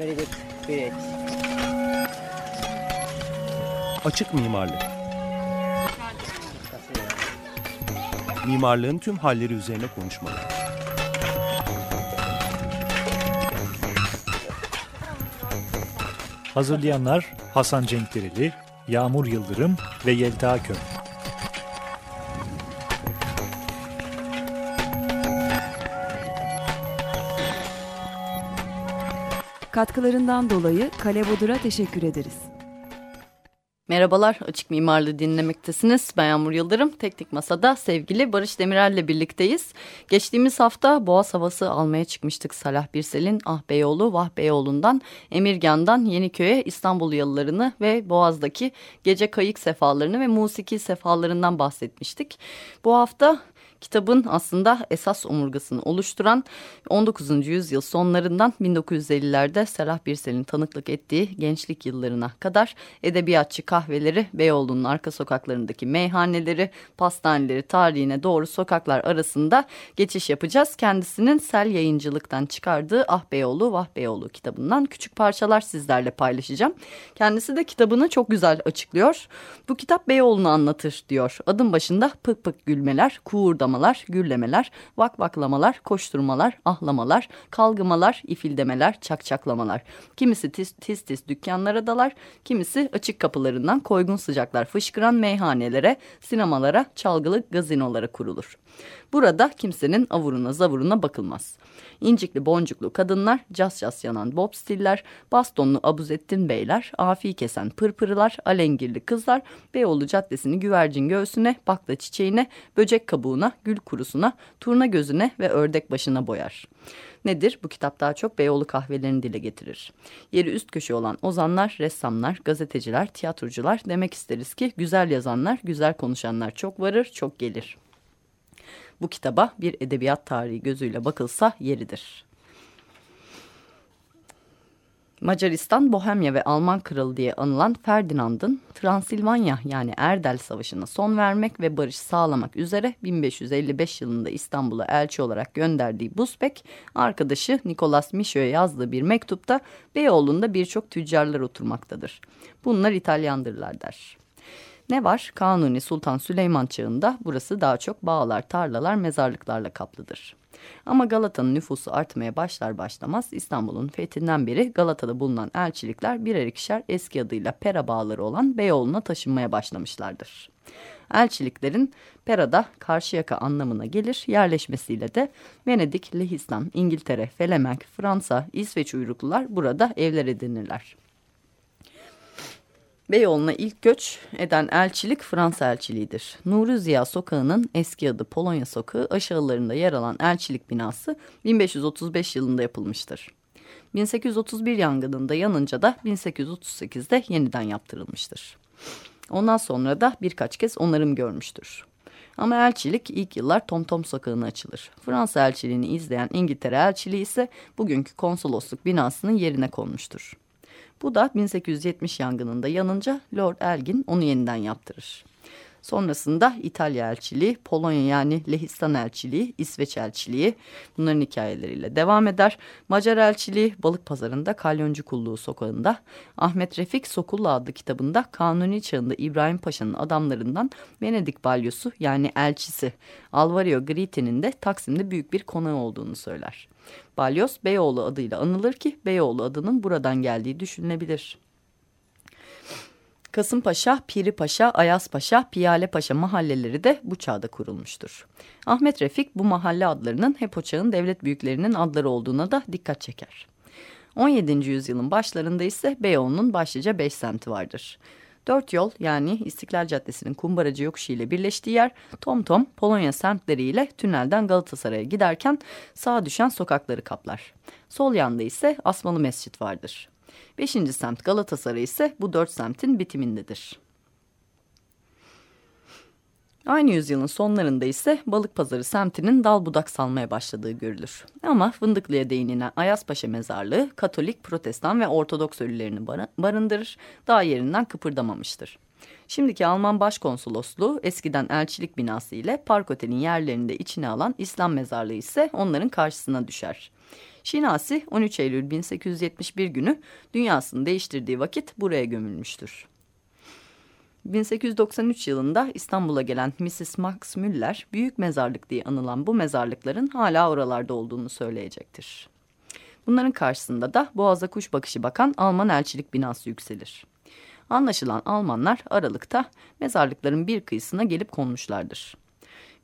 Very good. Great. Açık mimarlık. Mimarlığın tüm halleri üzerine konuşmalar. Hazırlayanlar Hasan Cenkdereli, Yağmur Yıldırım ve Yelta Kök. Katkılarından dolayı Kale Bodur'a teşekkür ederiz. Merhabalar, Açık Mimarlığı dinlemektesiniz. Ben Yağmur Yıldırım. Teknik Masa'da sevgili Barış Demirel ile birlikteyiz. Geçtiğimiz hafta Boğaz havası almaya çıkmıştık Salah Birsel'in Ah Beyoğlu, Vah Beyoğlu'ndan, Emirgan'dan Yeniköy'e İstanbul yalılarını ve Boğaz'daki gece kayık sefalarını ve musiki sefalarından bahsetmiştik. Bu hafta Kitabın aslında esas omurgasını oluşturan 19. yüzyıl sonlarından 1950'lerde Serah Birsel'in tanıklık ettiği gençlik yıllarına kadar edebiyatçı kahveleri, Beyoğlu'nun arka sokaklarındaki meyhaneleri, pastaneleri tarihine doğru sokaklar arasında geçiş yapacağız. Kendisinin Sel yayıncılıktan çıkardığı Ah Beyoğlu, Vah Beyoğlu kitabından küçük parçalar sizlerle paylaşacağım. Kendisi de kitabını çok güzel açıklıyor. Bu kitap Beyoğlu'nu anlatır diyor. Adım başında pık pık gülmeler, kuğurdamalar patlamalar, gürlemeler, vakvaklamalar, koşturmalar, ahlamalar, kalgımalar, ifildemeler, çakçaklamalar. Kimisi tis tis, tis dükkanlara dalar, kimisi açık kapılarından koygun sıcaklar fışkıran meyhanelere, sinemalara, çalgılı gazinolara kurulur. Burada kimsenin avuruna zavuruna bakılmaz. İncikli boncuklu kadınlar, cas cas yanan bob stiller, bastonlu abuzettin beyler, afi kesen pırpırılar, alengirli kızlar, Beyoğlu Caddesi'ni güvercin göğsüne, bakla çiçeğine, böcek kabuğuna, gül kurusuna, turna gözüne ve ördek başına boyar. Nedir? Bu kitap daha çok Beyoğlu kahvelerini dile getirir. Yeri üst köşe olan ozanlar, ressamlar, gazeteciler, tiyatrocular demek isteriz ki güzel yazanlar, güzel konuşanlar çok varır, çok gelir bu kitaba bir edebiyat tarihi gözüyle bakılsa yeridir. Macaristan, Bohemya ve Alman kralı diye anılan Ferdinand'ın Transilvanya yani Erdel Savaşı'na son vermek ve barış sağlamak üzere 1555 yılında İstanbul'a elçi olarak gönderdiği Busbek, arkadaşı Nikolas Mişo'ya yazdığı bir mektupta Beyoğlu'nda birçok tüccarlar oturmaktadır. Bunlar İtalyandırlar der. Ne var? Kanuni Sultan Süleyman çağında burası daha çok bağlar, tarlalar, mezarlıklarla kaplıdır. Ama Galata'nın nüfusu artmaya başlar başlamaz İstanbul'un fethinden beri Galata'da bulunan elçilikler birer ikişer eski adıyla Pera bağları olan Beyoğlu'na taşınmaya başlamışlardır. Elçiliklerin Pera'da Karşıyaka anlamına gelir yerleşmesiyle de Venedik, Lehistan, İngiltere, Felemenk, Fransa, İsveç uyruklular burada evler edinirler. Beyoğlu'na ilk göç eden elçilik Fransa elçiliğidir. Nuri Ziya Sokağı'nın eski adı Polonya Sokağı aşağılarında yer alan elçilik binası 1535 yılında yapılmıştır. 1831 yangınında yanınca da 1838'de yeniden yaptırılmıştır. Ondan sonra da birkaç kez onarım görmüştür. Ama elçilik ilk yıllar Tom Tom Sokağı'na açılır. Fransa elçiliğini izleyen İngiltere elçiliği ise bugünkü konsolosluk binasının yerine konmuştur. Bu da 1870 yangınında yanınca Lord Elgin onu yeniden yaptırır. Sonrasında İtalya elçiliği, Polonya yani Lehistan elçiliği, İsveç elçiliği bunların hikayeleriyle devam eder. Macar elçiliği balık pazarında Kalyoncu Kulluğu sokağında Ahmet Refik Sokullu adlı kitabında Kanuni çağında İbrahim Paşa'nın adamlarından Venedik balyosu yani elçisi Alvario Griti'nin de Taksim'de büyük bir konağı olduğunu söyler. Balyoz Beyoğlu adıyla anılır ki Beyoğlu adının buradan geldiği düşünülebilir. Kasımpaşa, Piri Paşa, Ayas Paşa, Piyale Paşa mahalleleri de bu çağda kurulmuştur. Ahmet Refik bu mahalle adlarının hep o çağın devlet büyüklerinin adları olduğuna da dikkat çeker. 17. yüzyılın başlarında ise Beyoğlu'nun başlıca beş semti vardır. Dört yol yani İstiklal Caddesi'nin Kumbaracı yokuşu ile birleştiği yer Tom Tom Polonya semtleriyle tünelden Galatasaray'a giderken sağa düşen sokakları kaplar. Sol yanda ise Asmalı Mescit vardır. Beşinci semt Galatasaray ise bu dört semtin bitimindedir. Aynı yüzyılın sonlarında ise balık pazarı semtinin dal budak salmaya başladığı görülür. Ama Fındıklı'ya değinilen Ayaspaşa mezarlığı Katolik, Protestan ve Ortodoks ölülerini barındırır, daha yerinden kıpırdamamıştır. Şimdiki Alman Başkonsolosluğu eskiden elçilik binası ile Park Otel'in yerlerini de içine alan İslam mezarlığı ise onların karşısına düşer. Şinasi 13 Eylül 1871 günü dünyasını değiştirdiği vakit buraya gömülmüştür. 1893 yılında İstanbul'a gelen Mrs. Max Müller, büyük mezarlık diye anılan bu mezarlıkların hala oralarda olduğunu söyleyecektir. Bunların karşısında da Boğaz'a kuş bakışı bakan Alman elçilik binası yükselir. Anlaşılan Almanlar Aralık'ta mezarlıkların bir kıyısına gelip konmuşlardır.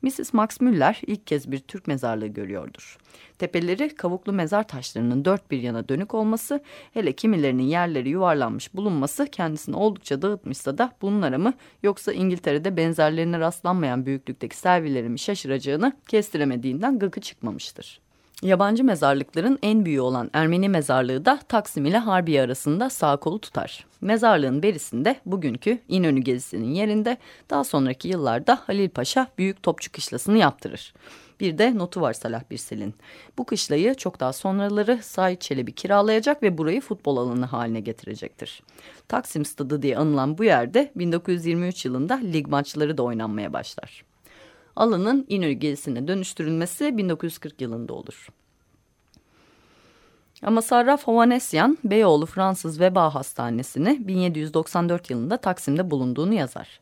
Mrs. Max Müller ilk kez bir Türk mezarlığı görüyordur. Tepeleri kavuklu mezar taşlarının dört bir yana dönük olması, hele kimilerinin yerleri yuvarlanmış bulunması kendisini oldukça dağıtmışsa da bunlara mı yoksa İngiltere'de benzerlerine rastlanmayan büyüklükteki servileri mi şaşıracağını kestiremediğinden gıkı çıkmamıştır. Yabancı mezarlıkların en büyüğü olan Ermeni mezarlığı da Taksim ile Harbiye arasında sağ kolu tutar. Mezarlığın berisinde bugünkü İnönü gezisinin yerinde daha sonraki yıllarda Halil Paşa büyük topçu kışlasını yaptırır. Bir de notu var Salah Birsel'in. Bu kışlayı çok daha sonraları Said Çelebi kiralayacak ve burayı futbol alanı haline getirecektir. Taksim Stadı diye anılan bu yerde 1923 yılında lig maçları da oynanmaya başlar alanın İnönü dönüştürülmesi 1940 yılında olur. Ama Sarraf Hovanesyan, Beyoğlu Fransız Veba Hastanesi'ni 1794 yılında Taksim'de bulunduğunu yazar.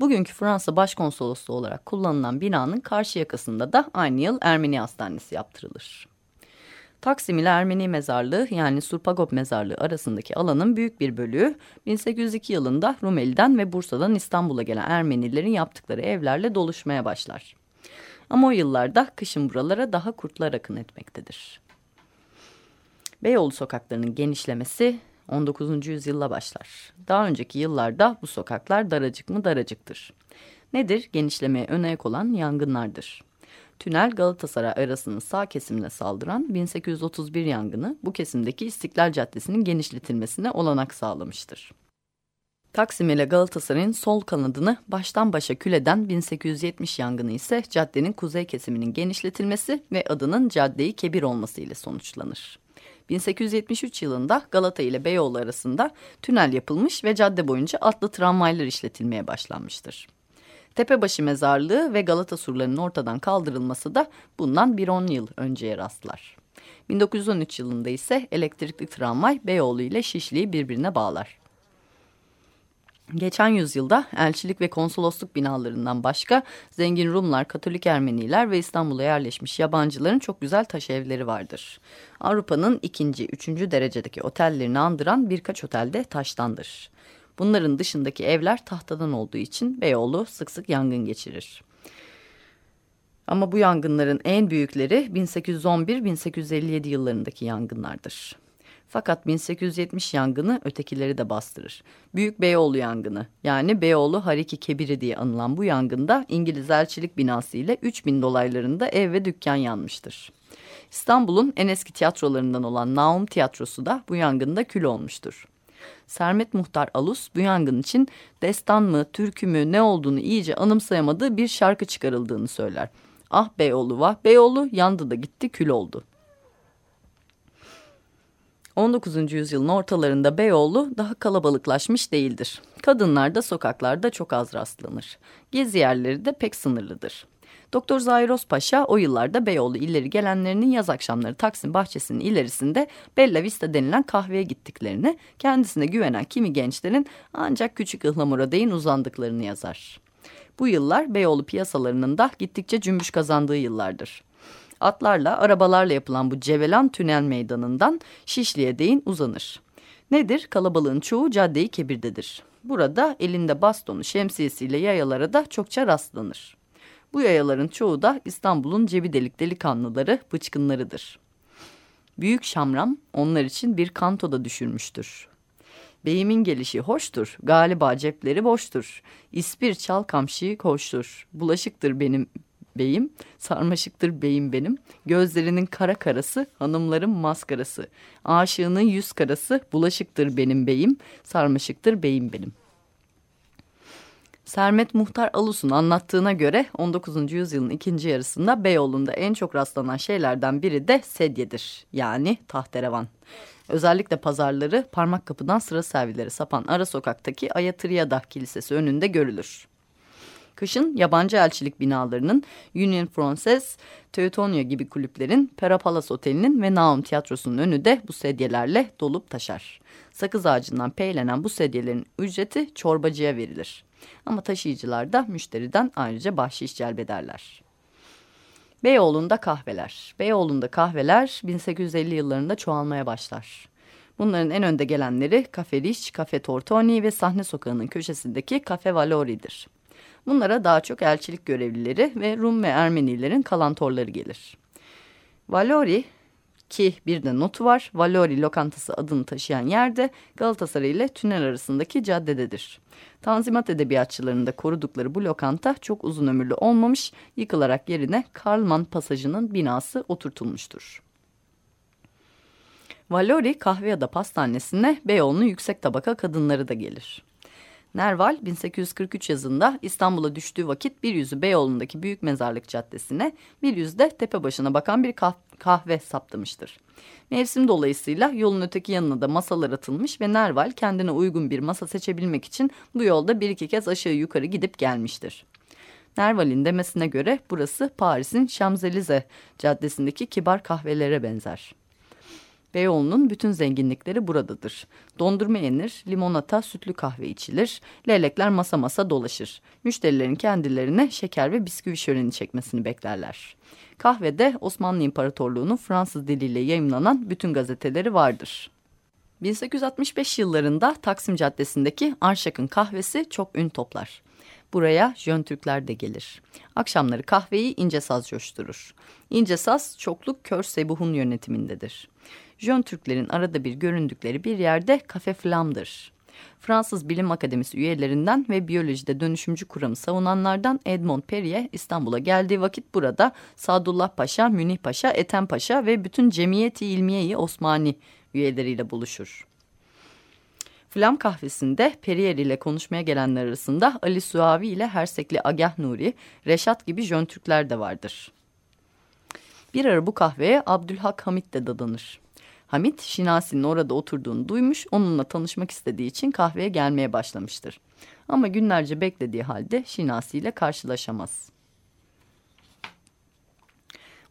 Bugünkü Fransa Başkonsolosluğu olarak kullanılan binanın karşı yakasında da aynı yıl Ermeni Hastanesi yaptırılır. Taksim ile Ermeni mezarlığı yani Surpagop mezarlığı arasındaki alanın büyük bir bölüğü 1802 yılında Rumeli'den ve Bursa'dan İstanbul'a gelen Ermenilerin yaptıkları evlerle doluşmaya başlar. Ama o yıllarda kışın buralara daha kurtlar akın etmektedir. Beyoğlu sokaklarının genişlemesi 19. yüzyılla başlar. Daha önceki yıllarda bu sokaklar daracık mı daracıktır. Nedir? Genişlemeye ön ayak olan yangınlardır. Tünel Galatasaray arasının sağ kesimine saldıran 1831 yangını bu kesimdeki İstiklal Caddesi'nin genişletilmesine olanak sağlamıştır. Taksim ile Galatasaray'ın sol kanadını baştan başa küleden 1870 yangını ise caddenin kuzey kesiminin genişletilmesi ve adının Caddeyi Kebir olması ile sonuçlanır. 1873 yılında Galata ile Beyoğlu arasında tünel yapılmış ve cadde boyunca atlı tramvaylar işletilmeye başlanmıştır. Tepebaşı mezarlığı ve Galata surlarının ortadan kaldırılması da bundan bir on yıl önceye rastlar. 1913 yılında ise elektrikli tramvay Beyoğlu ile Şişli'yi birbirine bağlar. Geçen yüzyılda elçilik ve konsolosluk binalarından başka zengin Rumlar, Katolik Ermeniler ve İstanbul'a yerleşmiş yabancıların çok güzel taş evleri vardır. Avrupa'nın ikinci, üçüncü derecedeki otellerini andıran birkaç otelde taştandır. Bunların dışındaki evler tahtadan olduğu için Beyoğlu sık sık yangın geçirir. Ama bu yangınların en büyükleri 1811-1857 yıllarındaki yangınlardır. Fakat 1870 yangını ötekileri de bastırır. Büyük Beyoğlu yangını yani Beyoğlu Hariki Kebiri diye anılan bu yangında İngiliz elçilik binası ile 3000 dolaylarında ev ve dükkan yanmıştır. İstanbul'un en eski tiyatrolarından olan Naum Tiyatrosu da bu yangında kül olmuştur. Sermet Muhtar Alus bu yangın için destan mı, türkü mü ne olduğunu iyice anımsayamadığı bir şarkı çıkarıldığını söyler. Ah Beyoğlu vah Beyoğlu yandı da gitti kül oldu. 19. yüzyılın ortalarında Beyoğlu daha kalabalıklaşmış değildir. Kadınlar da sokaklarda çok az rastlanır. Gezi yerleri de pek sınırlıdır. Doktor Zairos Paşa o yıllarda Beyoğlu illeri gelenlerinin yaz akşamları Taksim bahçesinin ilerisinde Bella Vista denilen kahveye gittiklerini, kendisine güvenen kimi gençlerin ancak küçük ıhlamura değin uzandıklarını yazar. Bu yıllar Beyoğlu piyasalarının da gittikçe cümbüş kazandığı yıllardır. Atlarla, arabalarla yapılan bu Cevelan Tünel Meydanı'ndan Şişli'ye değin uzanır. Nedir? Kalabalığın çoğu caddeyi kebirdedir. Burada elinde bastonu şemsiyesiyle yayalara da çokça rastlanır. Bu yayaların çoğu da İstanbul'un cebi delik delikanlıları, bıçkınlarıdır. Büyük Şamram onlar için bir kanto da düşürmüştür. Beyimin gelişi hoştur, galiba cepleri boştur. İspir çal kamşıyı koştur. Bulaşıktır benim beyim, sarmaşıktır beyim benim. Gözlerinin kara karası, hanımların maskarası. Aşığının yüz karası, bulaşıktır benim beyim, sarmaşıktır beyim benim.'' Sermet Muhtar Alus'un anlattığına göre 19. yüzyılın ikinci yarısında Beyoğlu'nda en çok rastlanan şeylerden biri de sedyedir. Yani tahterevan. Özellikle pazarları parmak kapıdan sıra servileri sapan ara sokaktaki Ayatriyada Kilisesi önünde görülür. Kışın yabancı elçilik binalarının Union Française, Teutonia gibi kulüplerin, Pera Palace Oteli'nin ve Naum Tiyatrosu'nun önü de bu sedyelerle dolup taşar. Sakız ağacından peylenen bu sedyelerin ücreti çorbacıya verilir. Ama taşıyıcılar da müşteriden ayrıca bahşiş celbederler. Beyoğlu'nda kahveler. Beyoğlu'nda kahveler 1850 yıllarında çoğalmaya başlar. Bunların en önde gelenleri Cafe Rich, Cafe Tortoni ve sahne sokağının köşesindeki Cafe Valori'dir. Bunlara daha çok elçilik görevlileri ve Rum ve Ermenilerin kalantorları gelir. Valori ki bir de notu var. Valori lokantası adını taşıyan yerde Galatasaray ile Tünel arasındaki caddededir. Tanzimat edebiyatçılarında korudukları bu lokanta çok uzun ömürlü olmamış, yıkılarak yerine Karlman pasajının binası oturtulmuştur. Valori kahve ya da pastanesine Beyoğlu'nun yüksek tabaka kadınları da gelir. Nerval 1843 yazında İstanbul'a düştüğü vakit bir yüzü Beyoğlu'ndaki Büyük Mezarlık Caddesi'ne bir yüzü de tepe başına bakan bir kahve saptamıştır. Mevsim dolayısıyla yolun öteki yanına da masalar atılmış ve Nerval kendine uygun bir masa seçebilmek için bu yolda bir iki kez aşağı yukarı gidip gelmiştir. Nerval'in demesine göre burası Paris'in Şamzelize caddesindeki kibar kahvelere benzer. Beyoğlu'nun bütün zenginlikleri buradadır. Dondurma yenir, limonata, sütlü kahve içilir, leylekler masa masa dolaşır. Müşterilerin kendilerine şeker ve bisküvi şöleni çekmesini beklerler. Kahvede Osmanlı İmparatorluğu'nun Fransız diliyle yayımlanan bütün gazeteleri vardır. 1865 yıllarında Taksim Caddesi'ndeki Arşak'ın kahvesi çok ün toplar. Buraya Jön Türkler de gelir. Akşamları kahveyi ince saz coşturur. İnce saz çokluk Kör Sebuh'un yönetimindedir. Jön Türklerin arada bir göründükleri bir yerde Kafe Flam'dır. Fransız Bilim Akademisi üyelerinden ve biyolojide dönüşümcü kuramı savunanlardan Edmond Perrier İstanbul'a geldiği vakit burada Sadullah Paşa, Münih Paşa, Ethem Paşa ve bütün Cemiyeti İlmiye-i Osmani üyeleriyle buluşur. Flam kahvesinde Periyer ile konuşmaya gelenler arasında Ali Suavi ile Hersekli Agah Nuri, Reşat gibi Jön Türkler de vardır. Bir ara bu kahveye Abdülhak Hamit de dadanır. Hamit Şinasi'nin orada oturduğunu duymuş, onunla tanışmak istediği için kahveye gelmeye başlamıştır. Ama günlerce beklediği halde Şinasi ile karşılaşamaz.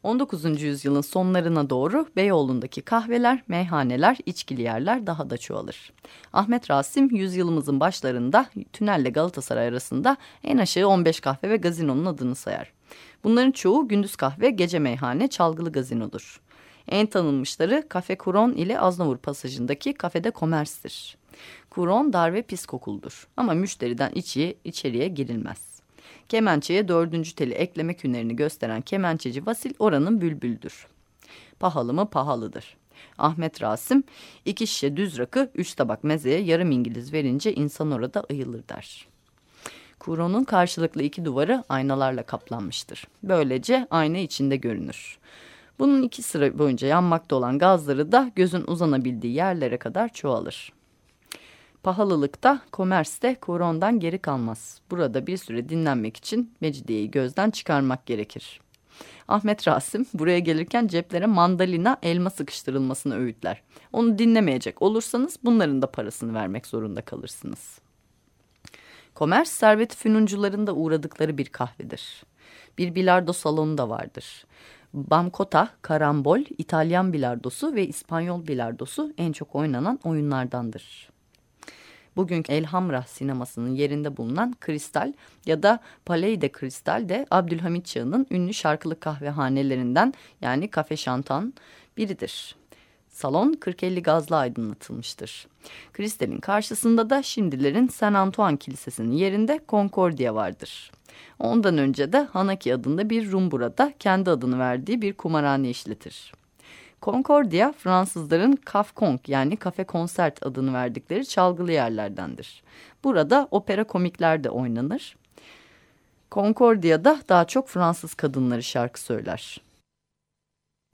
19. yüzyılın sonlarına doğru Beyoğlu'ndaki kahveler, meyhaneler, içkili yerler daha da çoğalır. Ahmet Rasim yüzyılımızın başlarında tünelle Galatasaray arasında en aşağı 15 kahve ve gazinonun adını sayar. Bunların çoğu gündüz kahve, gece meyhane, çalgılı gazinodur. En tanınmışları Kafe Kuron ile Aznavur pasajındaki kafede Komers'tir. Kuron dar ve pis kokuldur ama müşteriden içiye, içeriye girilmez. Kemençeye dördüncü teli eklemek hünerini gösteren kemençeci Vasil oranın bülbüldür. Pahalı mı pahalıdır. Ahmet Rasim iki şişe düz rakı üç tabak mezeye yarım İngiliz verince insan orada ayılır der. Kuron'un karşılıklı iki duvarı aynalarla kaplanmıştır. Böylece ayna içinde görünür. Bunun iki sıra boyunca yanmakta olan gazları da gözün uzanabildiği yerlere kadar çoğalır. Pahalılıkta, komерste korondan geri kalmaz. Burada bir süre dinlenmek için Mecidiye'yi gözden çıkarmak gerekir. Ahmet Rasim buraya gelirken ceplere mandalina elma sıkıştırılmasını öğütler. Onu dinlemeyecek olursanız bunların da parasını vermek zorunda kalırsınız. Komers servet fünuncuların da uğradıkları bir kahvedir. Bir bilardo salonu da vardır. Bamkota, karambol, İtalyan bilardosu ve İspanyol bilardosu en çok oynanan oyunlardandır. Bugünkü Elhamra sinemasının yerinde bulunan Kristal ya da Palais Kristal de Abdülhamit Çağı'nın ünlü şarkılı kahvehanelerinden yani Kafe Şantan biridir. Salon 40-50 gazla aydınlatılmıştır. Kristal'in karşısında da şimdilerin Saint Antoine Kilisesi'nin yerinde Concordia vardır. Ondan önce de Hanaki adında bir Rum burada kendi adını verdiği bir kumarhane işletir. Concordia Fransızların Kafkong yani kafe konsert adını verdikleri çalgılı yerlerdendir. Burada opera komikler de oynanır. Concordia'da daha çok Fransız kadınları şarkı söyler.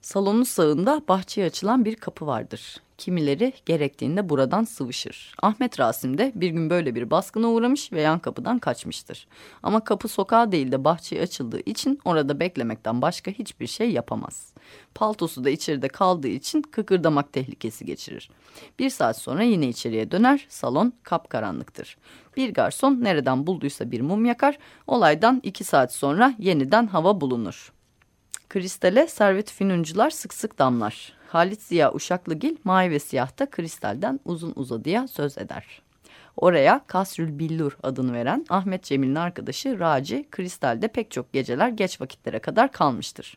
Salonun sağında bahçeye açılan bir kapı vardır. Kimileri gerektiğinde buradan sıvışır. Ahmet Rasim de bir gün böyle bir baskına uğramış ve yan kapıdan kaçmıştır. Ama kapı sokağa değil de bahçeye açıldığı için orada beklemekten başka hiçbir şey yapamaz. Paltosu da içeride kaldığı için kıkırdamak tehlikesi geçirir. Bir saat sonra yine içeriye döner, salon kapkaranlıktır. Bir garson nereden bulduysa bir mum yakar, olaydan iki saat sonra yeniden hava bulunur. Kristale servet finuncular sık sık damlar. Halit Ziya Uşaklıgil mavi ve siyahta kristalden uzun uzadıya söz eder. Oraya Kasrül Billur adını veren Ahmet Cemil'in arkadaşı Raci kristalde pek çok geceler geç vakitlere kadar kalmıştır.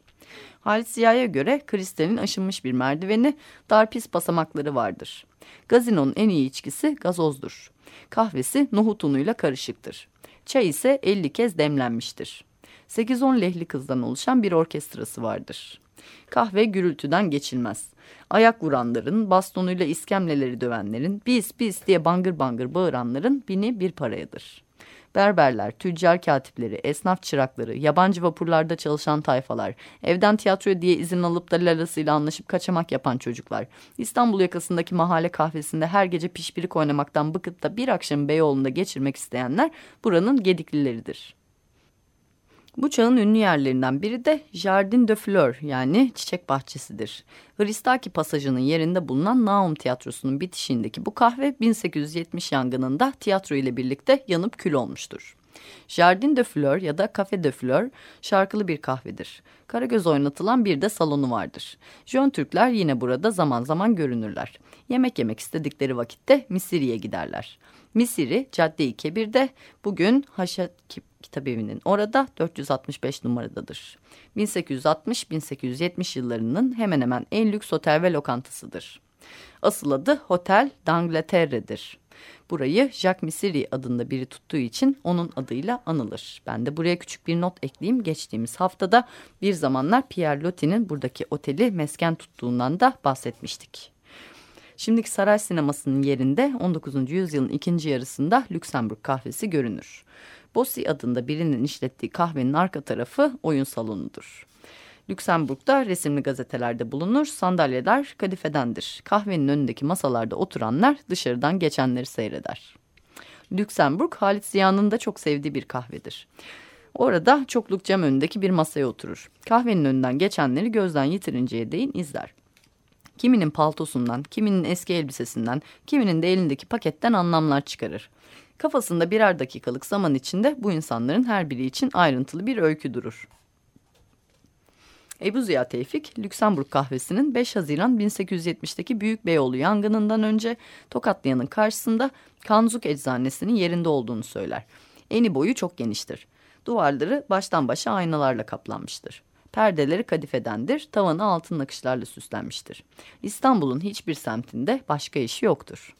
Halit Ziya'ya göre kristalin aşınmış bir merdiveni, dar pis basamakları vardır. Gazinonun en iyi içkisi gazozdur. Kahvesi nohut unuyla karışıktır. Çay ise 50 kez demlenmiştir. 8-10 lehli kızdan oluşan bir orkestrası vardır. Kahve gürültüden geçilmez. Ayak vuranların, bastonuyla iskemleleri dövenlerin, bis bis diye bangır bangır bağıranların bini bir parayadır. Berberler, tüccar katipleri, esnaf çırakları, yabancı vapurlarda çalışan tayfalar, evden tiyatro diye izin alıp da lalasıyla anlaşıp kaçamak yapan çocuklar, İstanbul yakasındaki mahalle kahvesinde her gece pişpirik oynamaktan bıkıp da bir akşam Beyoğlu'nda geçirmek isteyenler buranın gediklileridir. Bu çağın ünlü yerlerinden biri de Jardin de Fleur yani çiçek bahçesidir. Hristaki pasajının yerinde bulunan Naum Tiyatrosu'nun bitişiğindeki bu kahve 1870 yangınında tiyatro ile birlikte yanıp kül olmuştur. Jardin de Fleur ya da Café de Fleur şarkılı bir kahvedir. Karagöz oynatılan bir de salonu vardır. Jön Türkler yine burada zaman zaman görünürler. Yemek yemek istedikleri vakitte Misiri'ye giderler. Misiri Cadde-i Kebir'de bugün Haşat Kitabevi'nin orada 465 numaradadır. 1860-1870 yıllarının hemen hemen en lüks otel ve lokantasıdır. Asıl adı Hotel d'Angleterre'dir. Burayı Jacques Misiri adında biri tuttuğu için onun adıyla anılır. Ben de buraya küçük bir not ekleyeyim. Geçtiğimiz haftada bir zamanlar Pierre Loti'nin buradaki oteli mesken tuttuğundan da bahsetmiştik. Şimdiki saray sinemasının yerinde 19. yüzyılın ikinci yarısında Lüksemburg kahvesi görünür. Bossi adında birinin işlettiği kahvenin arka tarafı oyun salonudur. Lüksemburg'da resimli gazetelerde bulunur, sandalyeler kadifedendir. Kahvenin önündeki masalarda oturanlar dışarıdan geçenleri seyreder. Lüksemburg, Halit Ziya'nın da çok sevdiği bir kahvedir. Orada çokluk cam önündeki bir masaya oturur. Kahvenin önünden geçenleri gözden yitirinceye değin izler. Kiminin paltosundan, kiminin eski elbisesinden, kiminin de elindeki paketten anlamlar çıkarır. Kafasında birer dakikalık zaman içinde bu insanların her biri için ayrıntılı bir öykü durur. Ebu Ziya Tevfik, Lüksemburg kahvesinin 5 Haziran 1870'teki Büyük Beyoğlu yangınından önce Tokatlıyan'ın karşısında Kanzuk Eczanesinin yerinde olduğunu söyler. Eni boyu çok geniştir. Duvarları baştan başa aynalarla kaplanmıştır. Perdeleri kadifedendir, tavanı altın nakışlarla süslenmiştir. İstanbul'un hiçbir semtinde başka işi yoktur.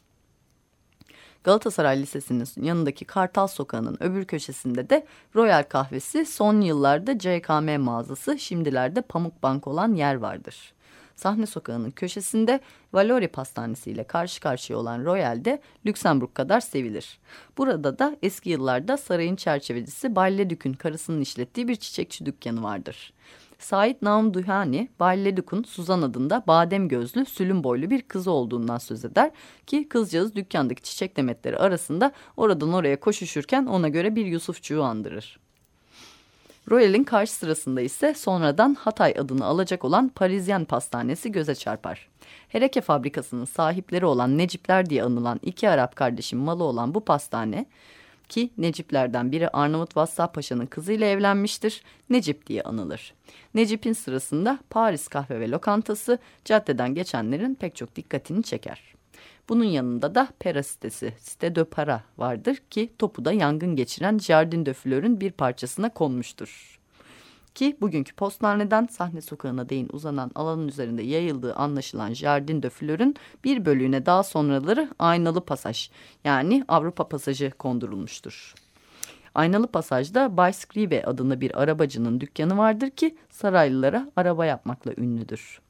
Galatasaray Lisesi'nin yanındaki Kartal Sokağı'nın öbür köşesinde de Royal Kahvesi son yıllarda CKM mağazası şimdilerde Pamuk Bank olan yer vardır. Sahne Sokağı'nın köşesinde Valori Pastanesi ile karşı karşıya olan Royal'de Lüksemburg kadar sevilir. Burada da eski yıllarda sarayın çerçevecisi Balle Dük'ün karısının işlettiği bir çiçekçi dükkanı vardır. Sait Naum Duhani, Balleduk'un Suzan adında badem gözlü, sülün boylu bir kızı olduğundan söz eder ki kızcağız dükkandaki çiçek demetleri arasında oradan oraya koşuşurken ona göre bir Yusufçuğu andırır. Royal'in karşı sırasında ise sonradan Hatay adını alacak olan Parisyen Pastanesi göze çarpar. Hereke fabrikasının sahipleri olan Necipler diye anılan iki Arap kardeşin malı olan bu pastane ki Neciplerden biri Arnavut Vassah Paşa'nın kızıyla evlenmiştir. Necip diye anılır. Necip'in sırasında Paris kahve ve lokantası caddeden geçenlerin pek çok dikkatini çeker. Bunun yanında da Pera sitesi, Site de Para vardır ki topu da yangın geçiren Jardin de Fleur'ün bir parçasına konmuştur. Ki bugünkü postaneden sahne sokağına değin uzanan alanın üzerinde yayıldığı anlaşılan Jardin de Fleur'ün bir bölüğüne daha sonraları aynalı pasaj yani Avrupa pasajı kondurulmuştur. Aynalı pasajda Bay Scribe adında bir arabacının dükkanı vardır ki saraylılara araba yapmakla ünlüdür.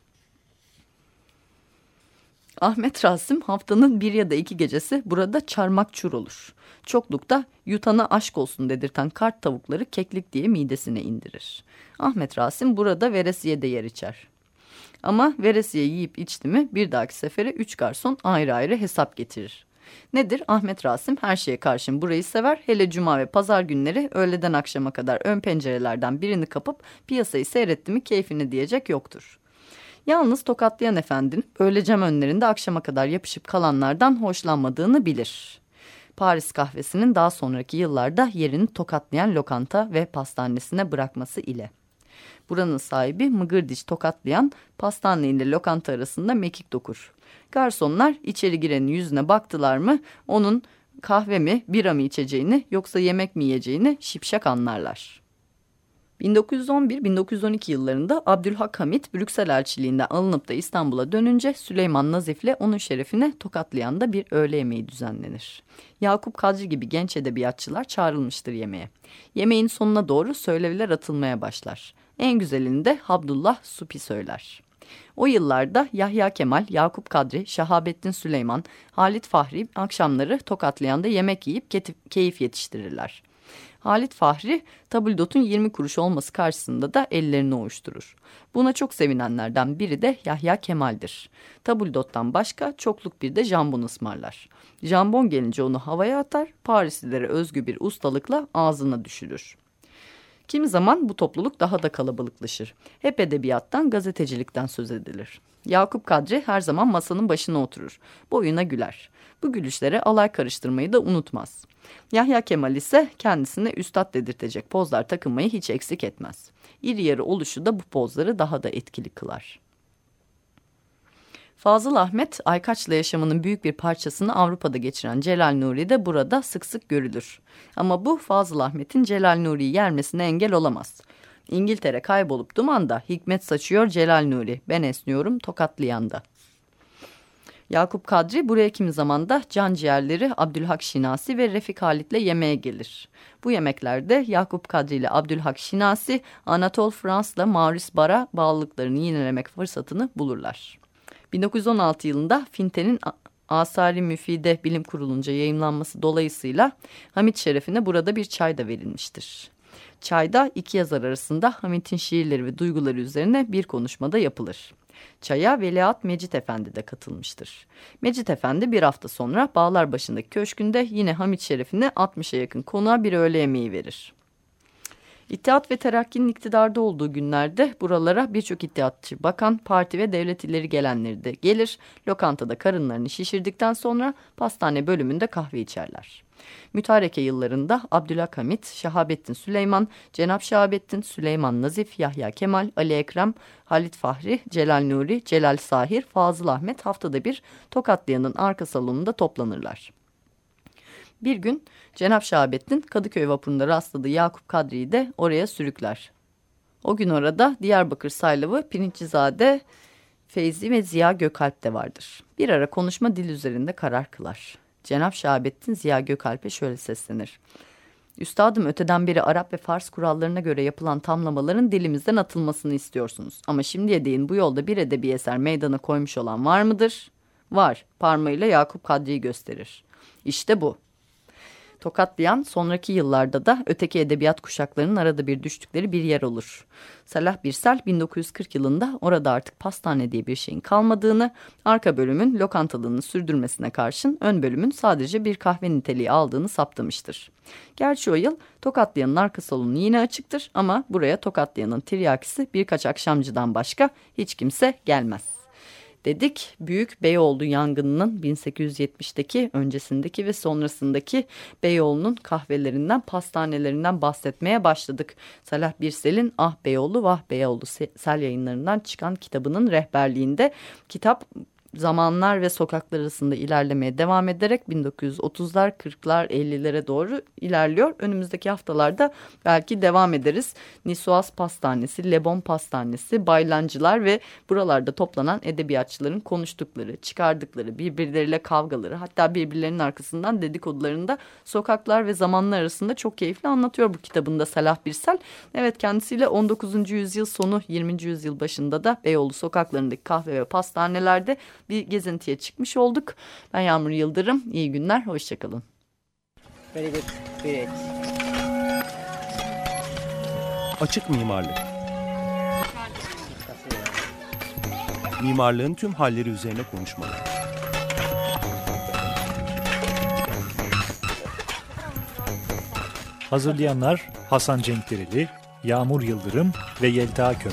Ahmet Rasim haftanın bir ya da iki gecesi burada çarmak çur olur. Çoklukta yutana aşk olsun dedirten kart tavukları keklik diye midesine indirir. Ahmet Rasim burada veresiye de yer içer. Ama veresiye yiyip içti mi bir dahaki sefere üç garson ayrı ayrı hesap getirir. Nedir? Ahmet Rasim her şeye karşın burayı sever. Hele cuma ve pazar günleri öğleden akşama kadar ön pencerelerden birini kapıp piyasayı seyretti mi keyfini diyecek yoktur. Yalnız tokatlayan efendinin cam önlerinde akşama kadar yapışıp kalanlardan hoşlanmadığını bilir. Paris kahvesinin daha sonraki yıllarda yerini tokatlayan lokanta ve pastanesine bırakması ile. Buranın sahibi Mıgırdiç tokatlayan pastane ile lokanta arasında mekik dokur. Garsonlar içeri girenin yüzüne baktılar mı onun kahve mi bira mı içeceğini yoksa yemek mi yiyeceğini şipşak anlarlar. 1911-1912 yıllarında Abdülhak Hamit Brüksel elçiliğinden alınıp da İstanbul'a dönünce Süleyman Nazif'le onun şerefine Tokatlıyan'da bir öğle yemeği düzenlenir. Yakup Kadri gibi genç edebiyatçılar çağrılmıştır yemeğe. Yemeğin sonuna doğru söyleviler atılmaya başlar. En güzelini de Abdullah Supi söyler. O yıllarda Yahya Kemal, Yakup Kadri, Şahabettin Süleyman, Halit Fahri akşamları Tokatlıyan'da yemek yiyip keyif yetiştirirler. Halit Fahri tabldotun 20 kuruş olması karşısında da ellerini ovuşturur. Buna çok sevinenlerden biri de Yahya Kemal'dir. Tabldottan başka çokluk bir de jambon ısmarlar. Jambon gelince onu havaya atar, Parislilere özgü bir ustalıkla ağzına düşürür. Kimi zaman bu topluluk daha da kalabalıklaşır. Hep edebiyattan, gazetecilikten söz edilir. Yakup Kadri her zaman masanın başına oturur. Boyuna güler. Bu gülüşlere alay karıştırmayı da unutmaz. Yahya Kemal ise kendisine üstad dedirtecek pozlar takınmayı hiç eksik etmez. İri yarı oluşu da bu pozları daha da etkili kılar. Fazıl Ahmet, Aykaç'la yaşamının büyük bir parçasını Avrupa'da geçiren Celal Nuri de burada sık sık görülür. Ama bu Fazıl Ahmet'in Celal Nuri'yi yermesine engel olamaz. İngiltere kaybolup dumanda hikmet saçıyor Celal Nuri. Ben esniyorum tokatlayanda. Yakup Kadri buraya kimi zaman da can ciğerleri Abdülhak Şinasi ve Refik Halit'le yemeğe gelir. Bu yemeklerde Yakup Kadri ile Abdülhak Şinasi, Anatol Frans'la Maurice Bar'a bağlılıklarını yinelemek fırsatını bulurlar. 1916 yılında Finte'nin Asari Müfide Bilim Kurulunca yayınlanması dolayısıyla Hamit şerefine burada bir çay da verilmiştir. Çayda iki yazar arasında Hamit'in şiirleri ve duyguları üzerine bir konuşmada yapılır. Çaya Veliaht Mecit Efendi de katılmıştır. Mecit Efendi bir hafta sonra Bağlar başındaki köşkünde yine Hamit şerefine 60'a yakın konuğa bir öğle yemeği verir. İttihat ve Terakki'nin iktidarda olduğu günlerde buralara birçok ittihatçı, bakan, parti ve devlet ileri gelenleri de gelir, lokantada karınlarını şişirdikten sonra pastane bölümünde kahve içerler. Mütareke yıllarında Abdülhamit, Şahabettin Süleyman, Cenap Şahabettin, Süleyman Nazif, Yahya Kemal, Ali Ekrem, Halit Fahri, Celal Nuri, Celal Sahir, Fazıl Ahmet haftada bir Tokatlıyan'ın arka salonunda toplanırlar. Bir gün Cenap Şahabettin Kadıköy vapurunda rastladığı Yakup Kadri'yi de oraya sürükler. O gün orada Diyarbakır Saylavı, Pirinçizade, Feyzi ve Ziya Gökalp de vardır. Bir ara konuşma dil üzerinde karar kılar. Cenap Şahabettin Ziya Gökalp'e şöyle seslenir. Üstadım öteden beri Arap ve Fars kurallarına göre yapılan tamlamaların dilimizden atılmasını istiyorsunuz. Ama şimdiye değin bu yolda bir edebi eser meydana koymuş olan var mıdır? Var. Parmağıyla Yakup Kadri'yi gösterir. İşte bu tokatlayan sonraki yıllarda da öteki edebiyat kuşaklarının arada bir düştükleri bir yer olur. Salah Birsel 1940 yılında orada artık pastane diye bir şeyin kalmadığını, arka bölümün lokantalığını sürdürmesine karşın ön bölümün sadece bir kahve niteliği aldığını saptamıştır. Gerçi o yıl Tokatlıyan'ın arka salonu yine açıktır ama buraya Tokatlıyan'ın tiryakisi birkaç akşamcıdan başka hiç kimse gelmez dedik. Büyük Beyoğlu yangınının 1870'teki öncesindeki ve sonrasındaki Beyoğlu'nun kahvelerinden, pastanelerinden bahsetmeye başladık. Salah Birsel'in Ah Beyoğlu Vah Beyoğlu sel yayınlarından çıkan kitabının rehberliğinde kitap zamanlar ve sokaklar arasında ilerlemeye devam ederek 1930'lar, 40'lar, 50'lere doğru ilerliyor. Önümüzdeki haftalarda belki devam ederiz. Nisuas Pastanesi, Lebon Pastanesi, Baylancılar ve buralarda toplanan edebiyatçıların konuştukları, çıkardıkları, birbirleriyle kavgaları, hatta birbirlerinin arkasından dedikodularında sokaklar ve zamanlar arasında çok keyifli anlatıyor bu kitabında Salah Birsel. Evet kendisiyle 19. yüzyıl sonu 20. yüzyıl başında da Beyoğlu sokaklarındaki kahve ve pastanelerde bir gezintiye çıkmış olduk. Ben Yağmur Yıldırım. İyi günler, hoşçakalın. Açık mimarlık. Mimarlığın tüm halleri üzerine konuşmalar. Hazırlayanlar Hasan Cenkdereli, Yağmur Yıldırım ve Yelda Köm.